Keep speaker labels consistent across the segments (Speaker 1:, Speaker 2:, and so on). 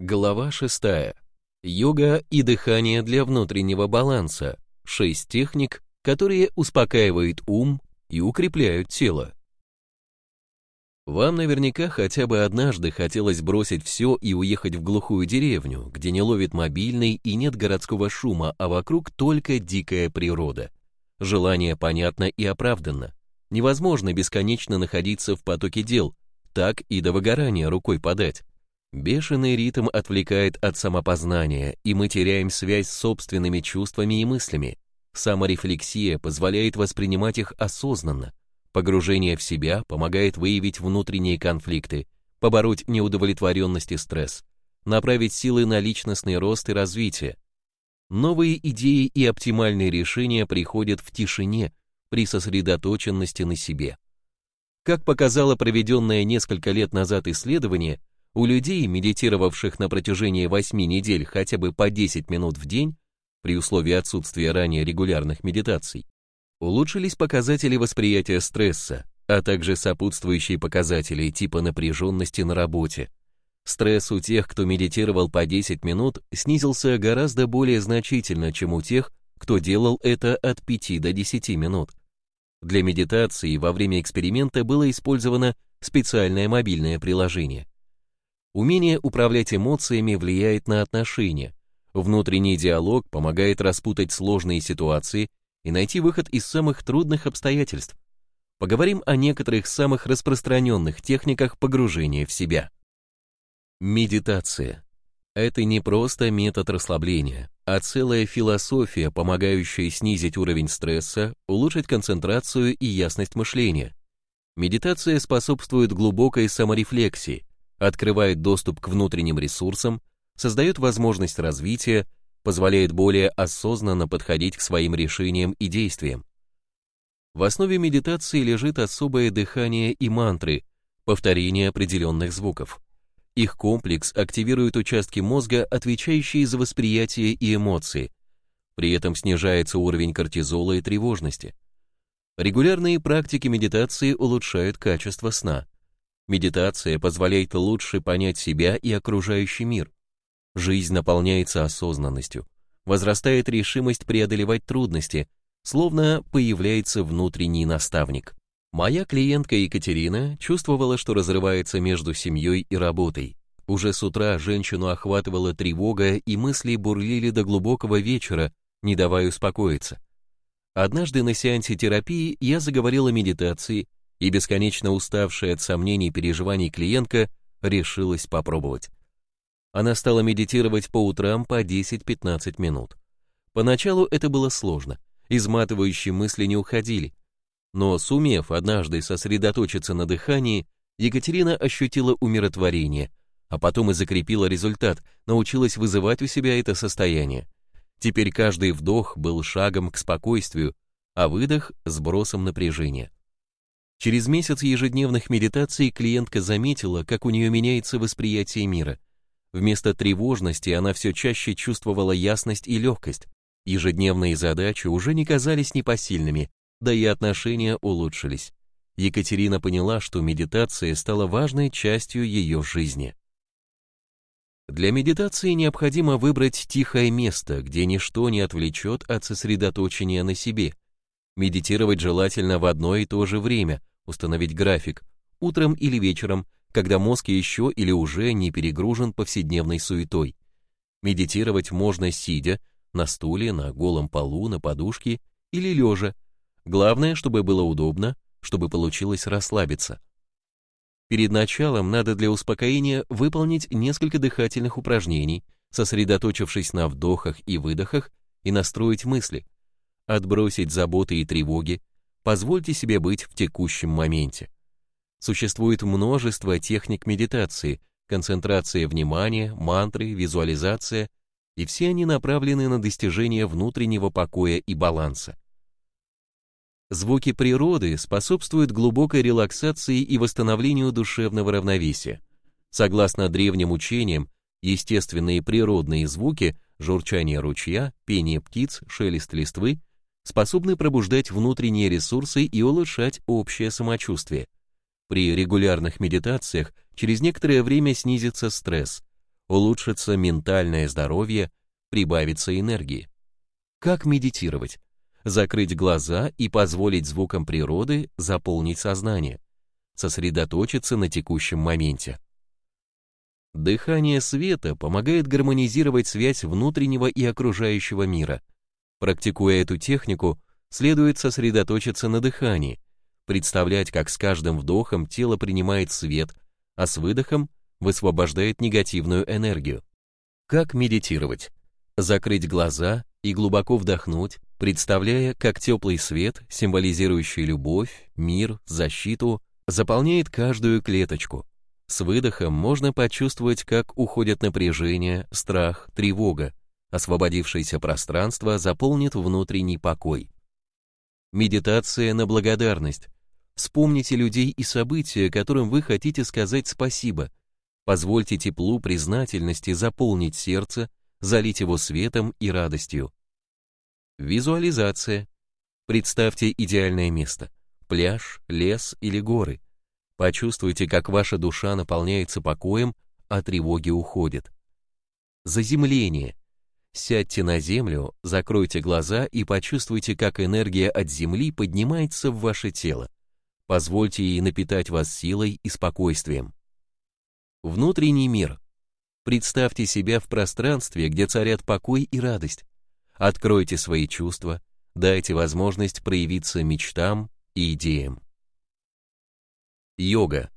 Speaker 1: Глава 6. Йога и дыхание для внутреннего баланса. Шесть техник, которые успокаивают ум и укрепляют тело. Вам наверняка хотя бы однажды хотелось бросить все и уехать в глухую деревню, где не ловит мобильный и нет городского шума, а вокруг только дикая природа. Желание понятно и оправданно. Невозможно бесконечно находиться в потоке дел, так и до выгорания рукой подать. Бешеный ритм отвлекает от самопознания, и мы теряем связь с собственными чувствами и мыслями. Саморефлексия позволяет воспринимать их осознанно. Погружение в себя помогает выявить внутренние конфликты, побороть неудовлетворенность и стресс, направить силы на личностный рост и развитие. Новые идеи и оптимальные решения приходят в тишине, при сосредоточенности на себе. Как показало проведенное несколько лет назад исследование, у людей, медитировавших на протяжении 8 недель хотя бы по 10 минут в день, при условии отсутствия ранее регулярных медитаций, улучшились показатели восприятия стресса, а также сопутствующие показатели типа напряженности на работе. Стресс у тех, кто медитировал по 10 минут, снизился гораздо более значительно, чем у тех, кто делал это от 5 до 10 минут. Для медитации во время эксперимента было использовано специальное мобильное приложение. Умение управлять эмоциями влияет на отношения. Внутренний диалог помогает распутать сложные ситуации и найти выход из самых трудных обстоятельств. Поговорим о некоторых самых распространенных техниках погружения в себя. Медитация. Это не просто метод расслабления, а целая философия, помогающая снизить уровень стресса, улучшить концентрацию и ясность мышления. Медитация способствует глубокой саморефлексии, открывает доступ к внутренним ресурсам, создает возможность развития, позволяет более осознанно подходить к своим решениям и действиям. В основе медитации лежит особое дыхание и мантры, повторение определенных звуков. Их комплекс активирует участки мозга, отвечающие за восприятие и эмоции. При этом снижается уровень кортизола и тревожности. Регулярные практики медитации улучшают качество сна. Медитация позволяет лучше понять себя и окружающий мир. Жизнь наполняется осознанностью, возрастает решимость преодолевать трудности, словно появляется внутренний наставник. Моя клиентка Екатерина чувствовала, что разрывается между семьей и работой. Уже с утра женщину охватывала тревога, и мысли бурлили до глубокого вечера, не давая успокоиться. Однажды на сеансе терапии я заговорила о медитации, и бесконечно уставшая от сомнений и переживаний клиентка решилась попробовать. Она стала медитировать по утрам по 10-15 минут. Поначалу это было сложно, изматывающие мысли не уходили. Но сумев однажды сосредоточиться на дыхании, Екатерина ощутила умиротворение, а потом и закрепила результат, научилась вызывать у себя это состояние. Теперь каждый вдох был шагом к спокойствию, а выдох – сбросом напряжения. Через месяц ежедневных медитаций клиентка заметила, как у нее меняется восприятие мира. Вместо тревожности она все чаще чувствовала ясность и легкость. Ежедневные задачи уже не казались непосильными, да и отношения улучшились. Екатерина поняла, что медитация стала важной частью ее жизни. Для медитации необходимо выбрать тихое место, где ничто не отвлечет от сосредоточения на себе – Медитировать желательно в одно и то же время, установить график, утром или вечером, когда мозг еще или уже не перегружен повседневной суетой. Медитировать можно сидя, на стуле, на голом полу, на подушке или лежа. Главное, чтобы было удобно, чтобы получилось расслабиться. Перед началом надо для успокоения выполнить несколько дыхательных упражнений, сосредоточившись на вдохах и выдохах и настроить мысли отбросить заботы и тревоги, позвольте себе быть в текущем моменте. Существует множество техник медитации, концентрация внимания, мантры, визуализация, и все они направлены на достижение внутреннего покоя и баланса. Звуки природы способствуют глубокой релаксации и восстановлению душевного равновесия. Согласно древним учениям, естественные природные звуки, журчание ручья, пение птиц, шелест листвы способны пробуждать внутренние ресурсы и улучшать общее самочувствие. При регулярных медитациях через некоторое время снизится стресс, улучшится ментальное здоровье, прибавится энергии. Как медитировать? Закрыть глаза и позволить звукам природы заполнить сознание, сосредоточиться на текущем моменте. Дыхание света помогает гармонизировать связь внутреннего и окружающего мира. Практикуя эту технику, следует сосредоточиться на дыхании, представлять, как с каждым вдохом тело принимает свет, а с выдохом высвобождает негативную энергию. Как медитировать? Закрыть глаза и глубоко вдохнуть, представляя, как теплый свет, символизирующий любовь, мир, защиту, заполняет каждую клеточку. С выдохом можно почувствовать, как уходят напряжение, страх, тревога. Освободившееся пространство заполнит внутренний покой. Медитация на благодарность. Вспомните людей и события, которым вы хотите сказать спасибо. Позвольте теплу признательности заполнить сердце, залить его светом и радостью. Визуализация. Представьте идеальное место. Пляж, лес или горы. Почувствуйте, как ваша душа наполняется покоем, а тревоги уходят. Заземление. Сядьте на землю, закройте глаза и почувствуйте, как энергия от земли поднимается в ваше тело. Позвольте ей напитать вас силой и спокойствием. Внутренний мир. Представьте себя в пространстве, где царят покой и радость. Откройте свои чувства, дайте возможность проявиться мечтам и идеям. Йога.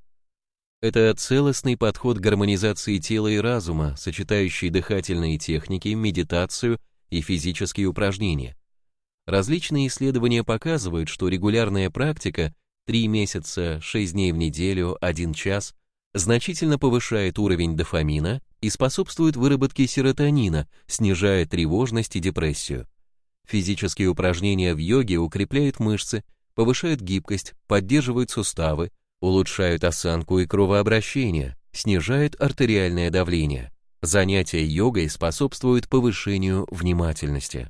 Speaker 1: Это целостный подход к гармонизации тела и разума, сочетающий дыхательные техники, медитацию и физические упражнения. Различные исследования показывают, что регулярная практика 3 месяца, 6 дней в неделю, 1 час значительно повышает уровень дофамина и способствует выработке серотонина, снижая тревожность и депрессию. Физические упражнения в йоге укрепляют мышцы, повышают гибкость, поддерживают суставы, улучшают осанку и кровообращение, снижают артериальное давление. Занятия йогой способствуют повышению внимательности.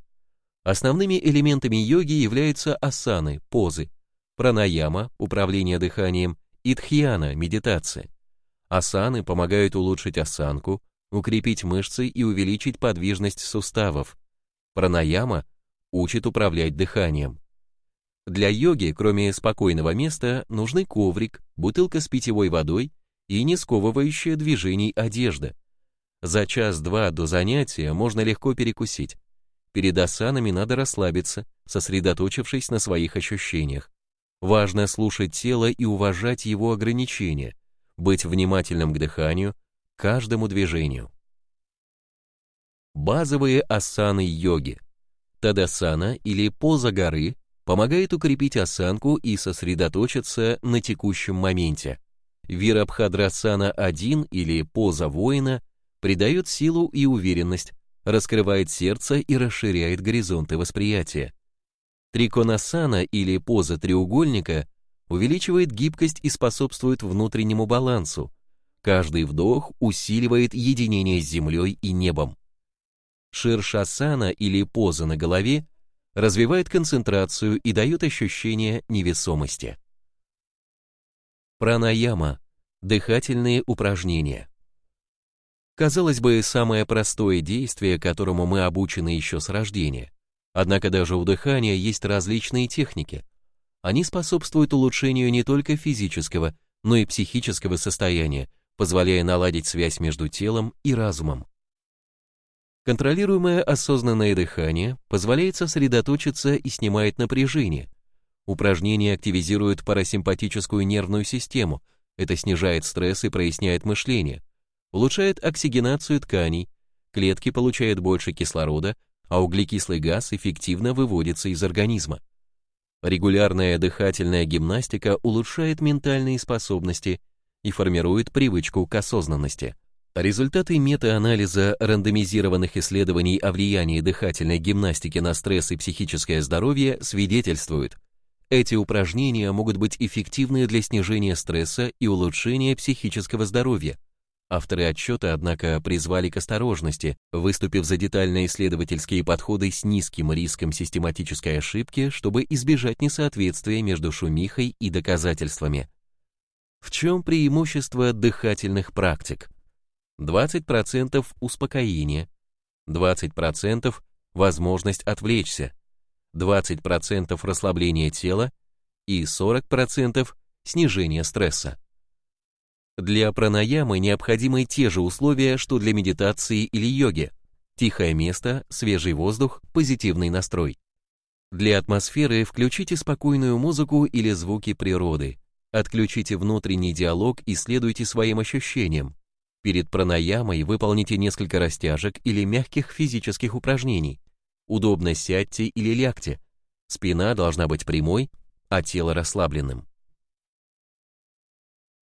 Speaker 1: Основными элементами йоги являются асаны, позы, пранаяма, управление дыханием, и дхьяна, медитация. Асаны помогают улучшить осанку, укрепить мышцы и увеличить подвижность суставов. Пранаяма учит управлять дыханием. Для йоги, кроме спокойного места, нужны коврик, бутылка с питьевой водой и не сковывающая движений одежда. За час-два до занятия можно легко перекусить. Перед асанами надо расслабиться, сосредоточившись на своих ощущениях. Важно слушать тело и уважать его ограничения, быть внимательным к дыханию, каждому движению. Базовые асаны йоги. Тадасана или поза горы помогает укрепить осанку и сосредоточиться на текущем моменте. Вирабхадрасана 1 или поза воина придает силу и уверенность, раскрывает сердце и расширяет горизонты восприятия. Триконасана или поза треугольника увеличивает гибкость и способствует внутреннему балансу. Каждый вдох усиливает единение с землей и небом. Ширшасана или поза на голове развивает концентрацию и дает ощущение невесомости. Пранаяма – дыхательные упражнения. Казалось бы, самое простое действие, которому мы обучены еще с рождения. Однако даже у дыхания есть различные техники. Они способствуют улучшению не только физического, но и психического состояния, позволяя наладить связь между телом и разумом. Контролируемое осознанное дыхание позволяет сосредоточиться и снимает напряжение. Упражнения активизируют парасимпатическую нервную систему, это снижает стресс и проясняет мышление, улучшает оксигенацию тканей, клетки получают больше кислорода, а углекислый газ эффективно выводится из организма. Регулярная дыхательная гимнастика улучшает ментальные способности и формирует привычку к осознанности. Результаты метаанализа рандомизированных исследований о влиянии дыхательной гимнастики на стресс и психическое здоровье свидетельствуют, эти упражнения могут быть эффективны для снижения стресса и улучшения психического здоровья. Авторы отчета, однако, призвали к осторожности, выступив за детально-исследовательские подходы с низким риском систематической ошибки, чтобы избежать несоответствия между шумихой и доказательствами. В чем преимущество дыхательных практик? 20% успокоение, 20% возможность отвлечься, 20% расслабление тела и 40% снижение стресса. Для пранаямы необходимы те же условия, что для медитации или йоги. Тихое место, свежий воздух, позитивный настрой. Для атмосферы включите спокойную музыку или звуки природы. Отключите внутренний диалог и следуйте своим ощущениям. Перед пранаямой выполните несколько растяжек или мягких физических упражнений. Удобно сядьте или лягте. Спина должна быть прямой, а тело расслабленным.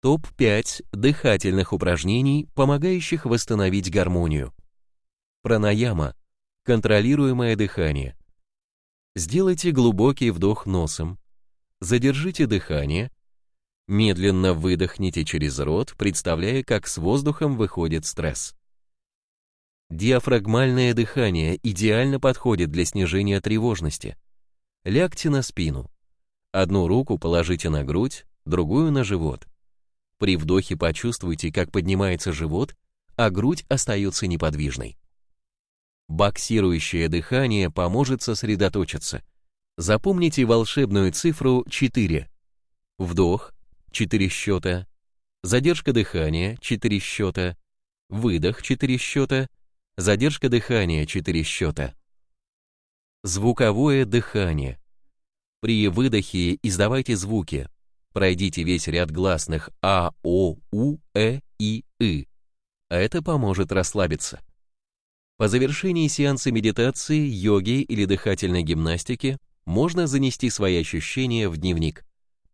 Speaker 1: Топ-5 дыхательных упражнений, помогающих восстановить гармонию. Пранаяма. Контролируемое дыхание. Сделайте глубокий вдох носом. Задержите дыхание. Медленно выдохните через рот, представляя, как с воздухом выходит стресс. Диафрагмальное дыхание идеально подходит для снижения тревожности. Лягте на спину. Одну руку положите на грудь, другую на живот. При вдохе почувствуйте, как поднимается живот, а грудь остается неподвижной. Боксирующее дыхание поможет сосредоточиться. Запомните волшебную цифру 4. Вдох 4 счета, задержка дыхания 4 счета, выдох 4 счета, задержка дыхания 4 счета. Звуковое дыхание. При выдохе издавайте звуки. Пройдите весь ряд гласных А, О, У, Э, И, И. Это поможет расслабиться. По завершении сеанса медитации, йоги или дыхательной гимнастики можно занести свои ощущения в дневник.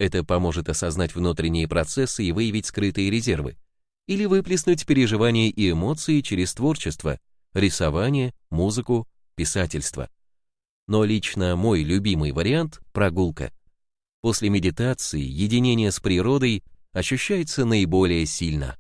Speaker 1: Это поможет осознать внутренние процессы и выявить скрытые резервы. Или выплеснуть переживания и эмоции через творчество, рисование, музыку, писательство. Но лично мой любимый вариант – прогулка. После медитации единение с природой ощущается наиболее сильно.